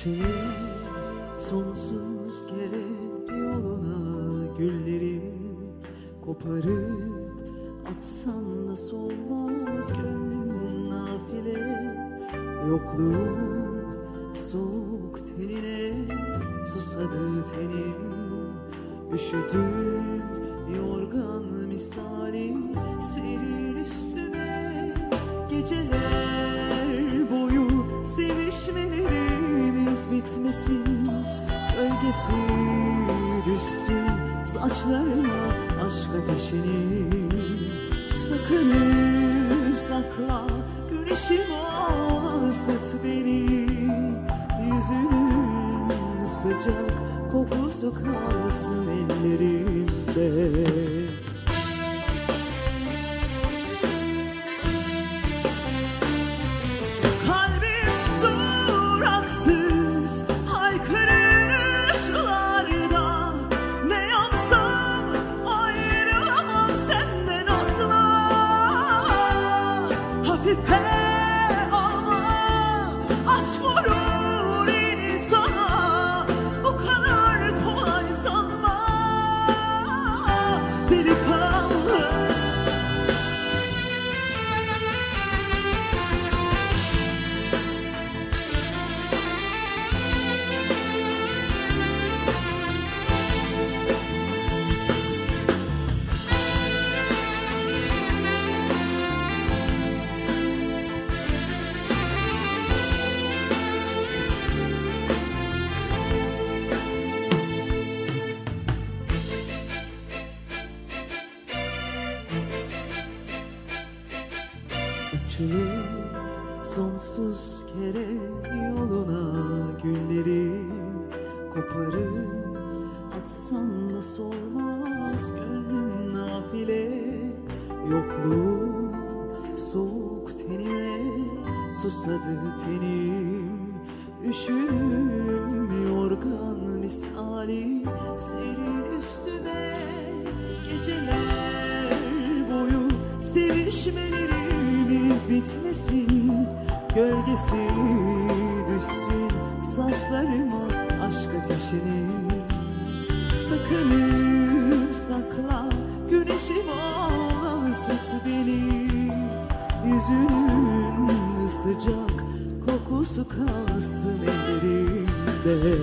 Açılır sonsuz kere yoluna gülleri Koparıp atsan da solmaz gönlüm nafile. Yokluğun soğuk tenine susadı tenim. Üşüdüm yorgan misali serir üstüme. Geceler bitmesin Gölgesi düşsün saçlarıma aşk ateşini. Sakınır sakla güneşim ol ısıt beni. Yüzünün sıcak kokusu kalsın ellerimde did it Açılır sonsuz kere yoluna gülleri Koparıp atsan da solmaz gönlüm nafile? Yokluğun soğuk tenime susadı tenim. Üşüm yorgan misali serin üstüme Geceler boyu sevişmelerimiz bitmesin Gölgesi düşsün saçlarıma aşk ateşinin Sakınır sakla güneşim ol ısıt beni. Yüzünün sıcak kokusu kalsın ellerimde